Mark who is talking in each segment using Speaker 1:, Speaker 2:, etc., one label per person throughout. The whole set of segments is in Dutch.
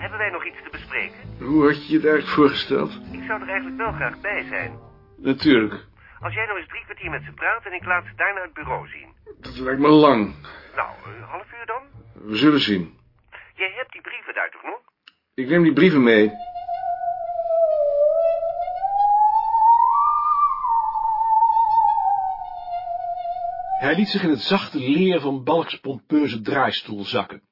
Speaker 1: Hebben wij nog iets te bespreken?
Speaker 2: hoe had je je daar voorgesteld?
Speaker 1: Ik zou er eigenlijk wel graag bij zijn.
Speaker 2: Natuurlijk,
Speaker 1: Als jij nou eens drie kwartier met ze praat en ik laat ze daar naar het bureau zien.
Speaker 2: dat lijkt me lang.
Speaker 1: Nou, een half uur dan?
Speaker 2: We zullen zien.
Speaker 1: Jij hebt die brieven daar toch nog?
Speaker 2: Ik neem die brieven mee.
Speaker 3: Hij liet zich in het zachte leer van Balks pompeuze draaistoel zakken.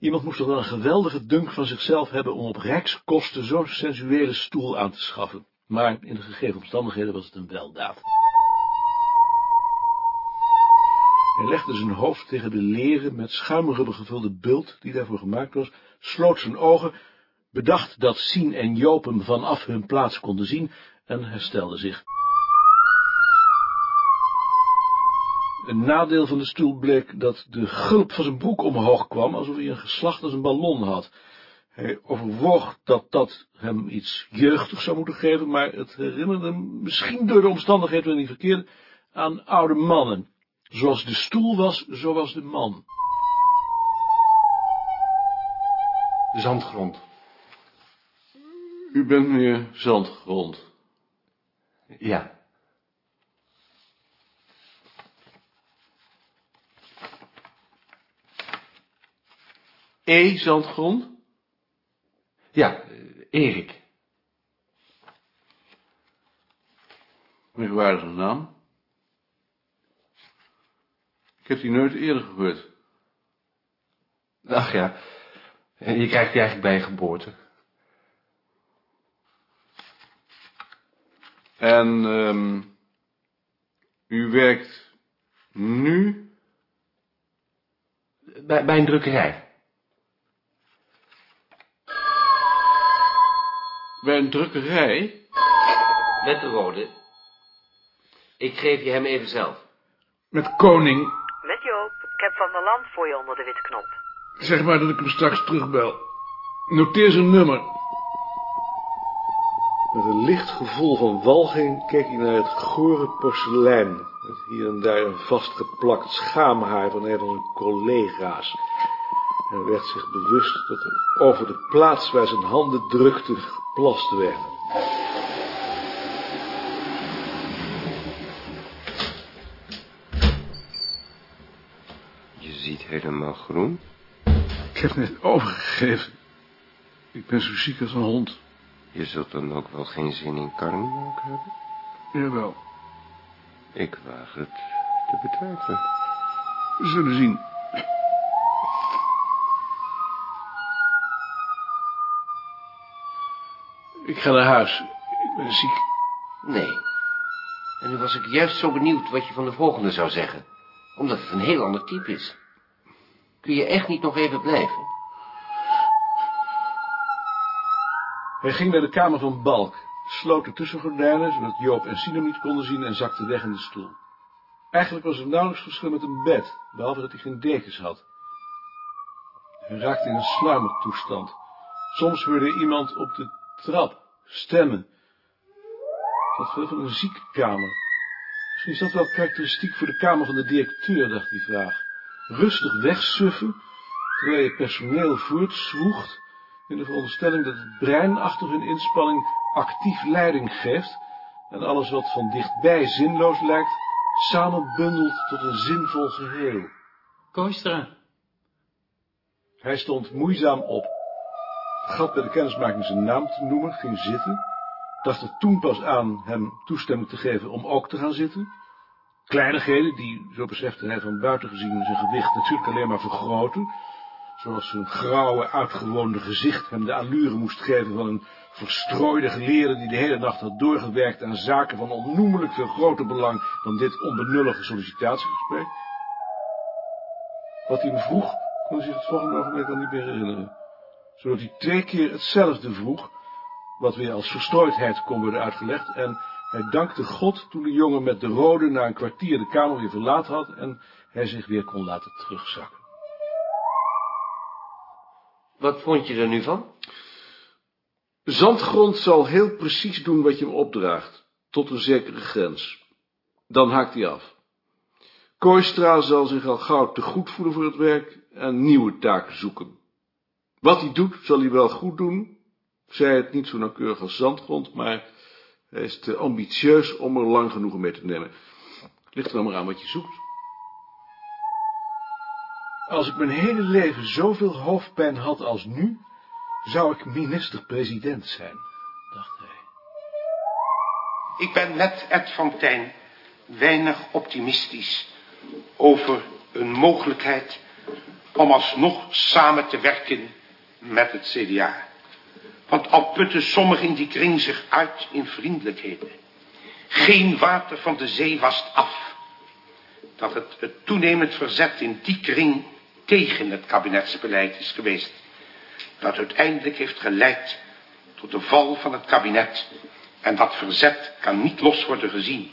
Speaker 3: Iemand moest toch wel een geweldige dunk van zichzelf hebben om op rijkskosten zo'n sensuele stoel aan te schaffen. Maar in de gegeven omstandigheden was het een weldaad. Hij legde zijn hoofd tegen de leren met schuimrubber gevulde bult die daarvoor gemaakt was, sloot zijn ogen, bedacht dat Sien en Joop hem vanaf hun plaats konden zien en herstelde zich. Een nadeel van de stoel bleek dat de gulp van zijn broek omhoog kwam, alsof hij een geslacht als een ballon had. Hij overwoog dat dat hem iets jeugdigs zou moeten geven, maar het herinnerde hem, misschien door de omstandigheden waarin hij verkeerde, aan oude mannen. Zoals de stoel was, zo was de man.
Speaker 4: Zandgrond.
Speaker 2: U bent meneer Zandgrond.
Speaker 4: Ja.
Speaker 2: E. Zandgrond?
Speaker 4: Ja, eh, Erik.
Speaker 2: Merkwaardige naam. Ik heb die nooit eerder gehoord.
Speaker 4: Ach ja, je krijgt die eigenlijk bij geboorte.
Speaker 2: En ehm u werkt nu
Speaker 4: Bij, bij een drukkerij.
Speaker 2: Bij een drukkerij?
Speaker 5: Met de rode. Ik geef je hem even zelf.
Speaker 2: Met koning.
Speaker 6: Met Joop. Ik heb Van der Land voor je onder de witte knop.
Speaker 2: Zeg maar dat ik hem straks terugbel. Noteer zijn nummer. Met een licht gevoel van walging keek hij naar het gore porselein, met hier en daar een vastgeplakt schaamhaar van een van zijn collega's. Hij werd zich bewust dat er over de plaats waar zijn handen drukten geplast werd.
Speaker 5: Je ziet helemaal groen.
Speaker 2: Ik heb net overgegeven. Ik ben zo ziek als een hond.
Speaker 5: Je zult dan ook wel geen zin in karnemelk hebben?
Speaker 2: Jawel,
Speaker 5: Ik waag het te betwijfelen.
Speaker 2: we zullen zien. Ik ga naar huis. Ik ben ziek.
Speaker 5: Nee. En nu was ik juist zo benieuwd wat je van de volgende zou zeggen. Omdat het een heel ander type is. Kun je echt niet nog even blijven?
Speaker 3: Hij ging naar de kamer van Balk, sloot de tussengordijnen, zodat Joop en Sinem niet konden zien en zakte weg in de stoel. Eigenlijk was er nauwelijks verschil met een bed, behalve dat hij geen dekens had. Hij raakte in een sluimertoestand. Soms hoorde iemand op de trap stemmen. Had veel van een ziekenkamer. Misschien is dat wel karakteristiek voor de kamer van de directeur, dacht die vraag. Rustig wegsuffen, terwijl je personeel voortzwoegt, in de veronderstelling dat het brein achter hun inspanning actief leiding geeft en alles wat van dichtbij zinloos lijkt, samenbundelt tot een zinvol geheel.
Speaker 7: Koistra,
Speaker 3: Hij stond moeizaam op, vergat bij de kennismaking zijn naam te noemen, ging zitten, dacht er toen pas aan hem toestemming te geven om ook te gaan zitten. Kleinigheden die, zo besefte hij van buiten gezien, zijn gewicht natuurlijk alleen maar vergroten, zoals zijn grauwe, uitgewoonde gezicht hem de allure moest geven van een verstrooide geleerde die de hele nacht had doorgewerkt aan zaken van onnoemelijk veel groter belang dan dit onbenullige sollicitatiegesprek. Wat hij me vroeg, kon hij zich het volgende ogenblik al niet meer herinneren. Zodat hij twee keer hetzelfde vroeg, wat weer als verstrooidheid kon worden uitgelegd, en hij dankte God toen de jongen met de rode na een kwartier de kamer weer verlaten had en hij zich weer kon laten terugzakken.
Speaker 5: Wat vond je er nu van?
Speaker 2: Zandgrond zal heel precies doen wat je hem opdraagt, tot een zekere grens. Dan haakt hij af. Kooistra zal zich al gauw te goed voelen voor het werk en nieuwe taken zoeken.
Speaker 3: Wat hij doet, zal hij wel goed doen. Zij het niet zo nauwkeurig als zandgrond, maar hij is te ambitieus om er lang genoeg mee te nemen. Ligt er dan maar aan wat je zoekt. Als ik mijn hele leven zoveel hoofdpijn had als nu, zou ik minister-president zijn, dacht hij.
Speaker 7: Ik ben met Ed Fontijn weinig optimistisch over een mogelijkheid om alsnog samen te werken met het CDA. Want al putten sommigen in die kring zich uit in vriendelijkheden. Geen water van de zee wast af. Dat het, het toenemend verzet in die kring tegen het kabinetsbeleid is geweest. Dat uiteindelijk heeft geleid tot de val van het kabinet. En dat verzet kan niet los worden gezien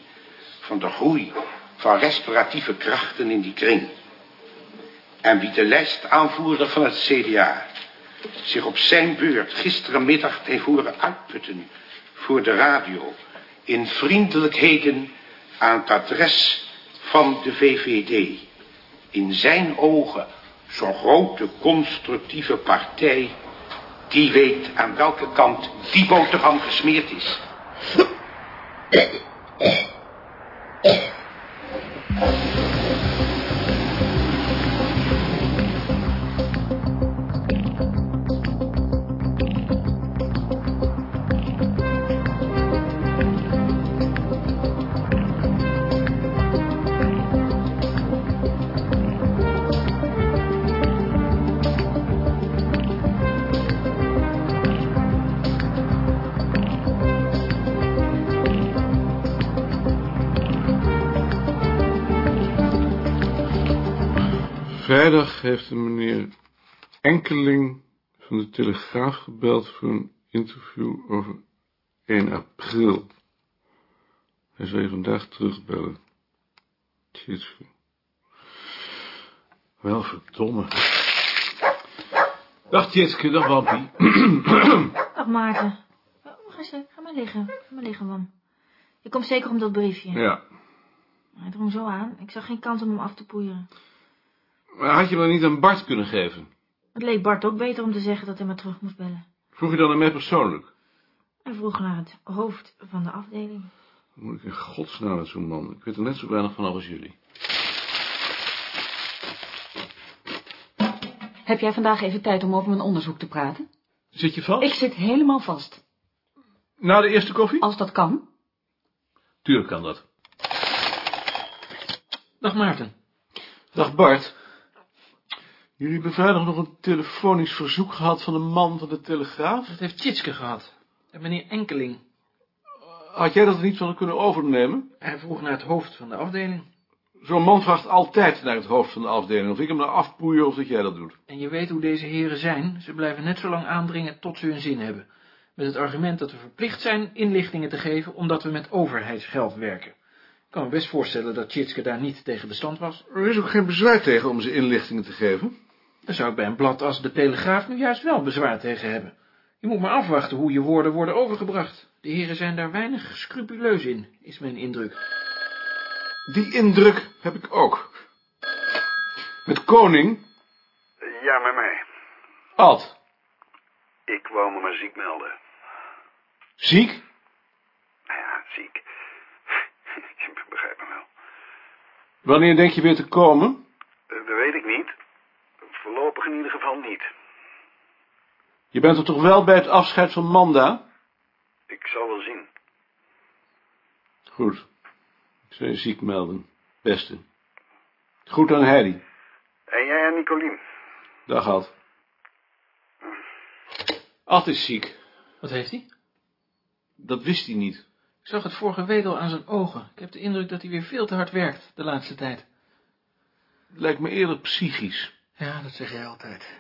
Speaker 7: van de groei van restauratieve krachten in die kring. En wie de lijstaanvoerder van het CDA zich op zijn beurt gisterenmiddag heeft horen uitputten voor de radio in vriendelijkheden aan het adres van de VVD. In zijn ogen zo'n grote constructieve partij, die weet aan welke kant die boterham gesmeerd is.
Speaker 3: Vrijdag heeft een meneer Enkeling van de Telegraaf gebeld voor een interview over 1 april. Hij zou je vandaag terugbellen. Tjitske. Wel verdomme. Dag Tjitske, dag Wampie.
Speaker 8: Dag Maarten. Oh, Ga, eens, ga maar liggen. Ga maar liggen, man. Je komt zeker om dat briefje.
Speaker 3: Ja,
Speaker 8: Hij drong zo aan. Ik zag geen kans om hem af te poeieren.
Speaker 3: Maar had je me niet aan Bart kunnen geven?
Speaker 8: Het leek Bart ook beter om te zeggen dat hij me terug moest bellen.
Speaker 3: Vroeg je dan aan mij persoonlijk?
Speaker 8: Hij vroeg naar het hoofd van de afdeling.
Speaker 3: Moet ik in godsnaam met zo'n man? Ik weet er net zo weinig van als jullie.
Speaker 9: Heb jij vandaag even tijd om over mijn onderzoek te praten?
Speaker 3: Zit je vast?
Speaker 9: Ik zit helemaal vast.
Speaker 3: Na de eerste koffie?
Speaker 9: Als dat kan.
Speaker 3: Tuurlijk kan dat.
Speaker 10: Dag Maarten.
Speaker 3: Dag Bart. Jullie hebben vrijdag nog een telefonisch verzoek gehad van een man van de Telegraaf.
Speaker 10: Dat heeft Tjitske gehad. En meneer Enkeling.
Speaker 3: Had jij dat niet van kunnen overnemen?
Speaker 10: Hij vroeg naar het hoofd van de afdeling.
Speaker 3: Zo'n man vraagt altijd naar het hoofd van de afdeling. Of ik hem nou afpoeier of dat jij dat doet.
Speaker 10: En je weet hoe deze heren zijn. Ze blijven net zo lang aandringen tot ze hun zin hebben. Met het argument dat we verplicht zijn inlichtingen te geven, omdat we met overheidsgeld werken. Ik kan me best voorstellen dat Tjitske daar niet tegen bestand was.
Speaker 3: Er is ook geen bezwaar tegen om ze inlichtingen te geven.
Speaker 10: Daar zou ik bij een blad als de Telegraaf nu juist wel bezwaar tegen hebben. Je moet maar afwachten hoe je woorden worden overgebracht. De heren zijn daar weinig scrupuleus in, is mijn indruk.
Speaker 3: Die indruk heb ik ook. Met Koning,
Speaker 11: Ja, met mij.
Speaker 3: Ad,
Speaker 11: Ik wou me maar ziek melden.
Speaker 3: ziek?
Speaker 11: Nou ja, ziek. Je begrijpt me wel.
Speaker 3: Wanneer denk je weer te komen?
Speaker 11: Eh, Dat weet ik niet. Voorlopig in ieder geval niet.
Speaker 3: Je bent er toch wel bij het afscheid van Manda?
Speaker 11: Ik zal wel zien.
Speaker 3: Goed. Ik zal je ziek melden. Beste. Goed aan Heidi.
Speaker 11: En jij en Nicolien?
Speaker 3: Dag Ad. Ad is ziek.
Speaker 10: Wat heeft hij?
Speaker 3: Dat wist hij niet.
Speaker 10: Ik zag het vorige week al aan zijn ogen. Ik heb de indruk dat hij weer veel te hard werkt de laatste tijd.
Speaker 3: Lijkt me eerder psychisch.
Speaker 10: Ja, dat zeg jij altijd.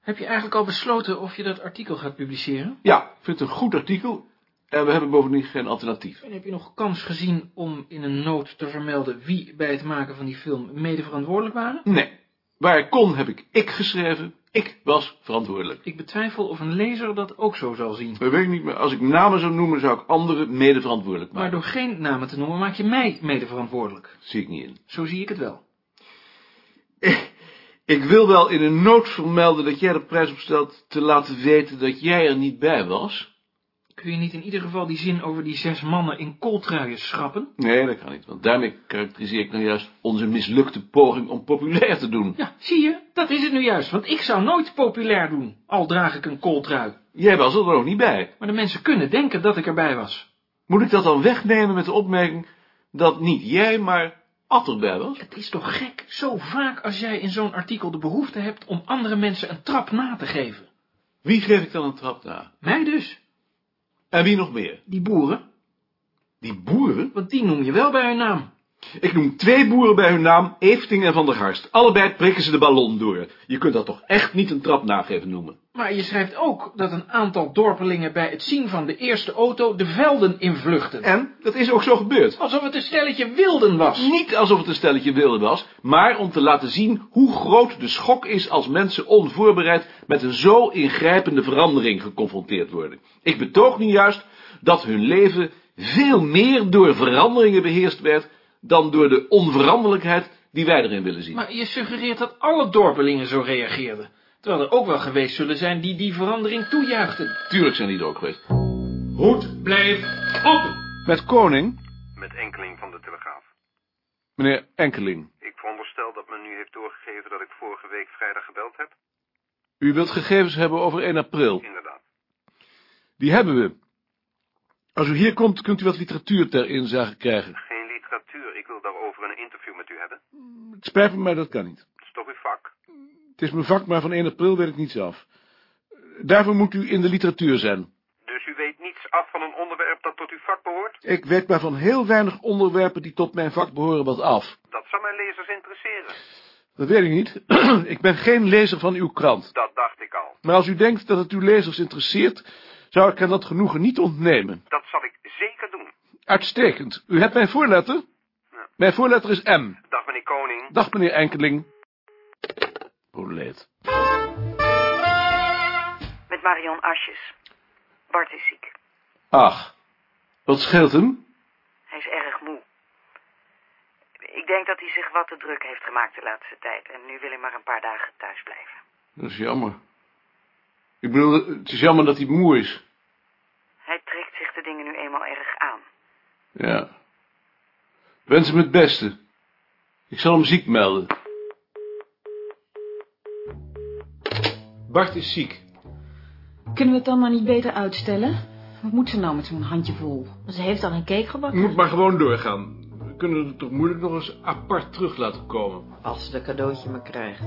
Speaker 10: Heb je eigenlijk al besloten of je dat artikel gaat publiceren?
Speaker 3: Ja, ik vind het een goed artikel. En we hebben bovendien geen alternatief.
Speaker 10: En heb je nog kans gezien om in een noot te vermelden wie bij het maken van die film mede verantwoordelijk waren?
Speaker 3: Nee. Waar ik kon heb ik ik geschreven. Ik was verantwoordelijk.
Speaker 10: Ik betwijfel of een lezer dat ook zo zal zien.
Speaker 3: Dat weet ik niet, maar als ik namen zou noemen, zou ik anderen mede verantwoordelijk
Speaker 10: Maar
Speaker 3: maken.
Speaker 10: door geen namen te noemen maak je mij mede verantwoordelijk.
Speaker 3: Dat zie ik niet in.
Speaker 10: Zo zie ik het wel.
Speaker 3: Ik wil wel in een noot vermelden dat jij de prijs opstelt te laten weten dat jij er niet bij was.
Speaker 10: Kun je niet in ieder geval die zin over die zes mannen in kooltruien schrappen?
Speaker 3: Nee, dat kan niet, want daarmee karakteriseer ik nou juist onze mislukte poging om populair te doen.
Speaker 10: Ja, zie je, dat is het nu juist, want ik zou nooit populair doen, al draag ik een kooltrui.
Speaker 3: Jij was er nog niet bij.
Speaker 10: Maar de mensen kunnen denken dat ik erbij was.
Speaker 3: Moet ik dat dan wegnemen met de opmerking dat niet jij, maar Ad erbij was?
Speaker 10: Het is toch gek, zo vaak als jij in zo'n artikel de behoefte hebt om andere mensen een trap na te geven.
Speaker 3: Wie geef ik dan een trap na?
Speaker 10: Mij dus.
Speaker 3: En wie nog meer?
Speaker 10: Die boeren.
Speaker 3: Die boeren?
Speaker 10: Want die noem je wel bij hun naam.
Speaker 3: Ik noem twee boeren bij hun naam, Efting en Van der Garst. Allebei prikken ze de ballon door. Je kunt dat toch echt niet een trap nageven noemen?
Speaker 10: Maar je schrijft ook dat een aantal dorpelingen bij het zien van de eerste auto de velden invluchten.
Speaker 3: En? Dat is ook zo gebeurd.
Speaker 10: Alsof het een stelletje wilden was.
Speaker 3: Niet alsof het een stelletje wilden was, maar om te laten zien hoe groot de schok is als mensen onvoorbereid met een zo ingrijpende verandering geconfronteerd worden. Ik betoog nu juist dat hun leven veel meer door veranderingen beheerst werd dan door de onveranderlijkheid die wij erin willen zien.
Speaker 10: Maar je suggereert dat alle dorpelingen zo reageerden. Terwijl er ook wel geweest zullen zijn die die verandering toejuichten.
Speaker 3: Tuurlijk zijn die er ook geweest.
Speaker 2: Hoed, blijf open.
Speaker 3: Met Koning,
Speaker 11: Met enkeling van de Telegraaf.
Speaker 3: meneer Enkeling.
Speaker 11: Ik veronderstel dat men nu heeft doorgegeven dat ik vorige week vrijdag gebeld heb.
Speaker 3: U wilt gegevens hebben over 1 april.
Speaker 11: Inderdaad.
Speaker 3: Die hebben we. Als u hier komt, kunt u wat literatuur ter inzage krijgen.
Speaker 11: Geen literatuur. Ik wil daarover een interview met u hebben.
Speaker 3: Het spijt me, maar dat kan niet.
Speaker 11: Het is toch uw vak?
Speaker 3: Het is mijn vak, maar van 1 april weet ik niets af. Daarvoor moet u in de literatuur zijn.
Speaker 11: Dus u weet niets af van een onderwerp dat tot uw vak behoort?
Speaker 3: Ik weet maar van heel weinig onderwerpen die tot mijn vak behoren wat af.
Speaker 11: Dat zou mijn lezers interesseren.
Speaker 3: Dat weet ik niet. ik ben geen lezer van uw krant.
Speaker 11: Dat dacht ik al.
Speaker 3: Maar als u denkt dat het uw lezers interesseert, zou ik hen dat genoegen niet ontnemen.
Speaker 11: Dat zal ik zeker doen.
Speaker 3: Uitstekend. U hebt mijn voorletter? Mijn voorletter is M.
Speaker 11: Dag meneer Koning.
Speaker 3: Dag meneer Enkeling. Proleet.
Speaker 6: Met Marion Asjes. Bart is ziek.
Speaker 3: Ach, wat scheelt hem?
Speaker 6: Hij is erg moe. Ik denk dat hij zich wat te druk heeft gemaakt de laatste tijd. En nu wil hij maar een paar dagen thuis blijven.
Speaker 3: Dat is jammer. Ik bedoel, het is jammer dat hij moe is.
Speaker 6: Hij trekt zich de dingen nu eenmaal erg aan.
Speaker 3: Ja. Wens hem het beste. Ik zal hem ziek melden. Bart is ziek.
Speaker 9: Kunnen we het dan maar niet beter uitstellen? Wat moet ze nou met zo'n handjevol?
Speaker 8: Ze heeft al een cake gebakken.
Speaker 3: Moet maar gewoon doorgaan. We kunnen het toch moeilijk nog eens apart terug laten komen.
Speaker 12: Als ze dat cadeautje maar krijgt.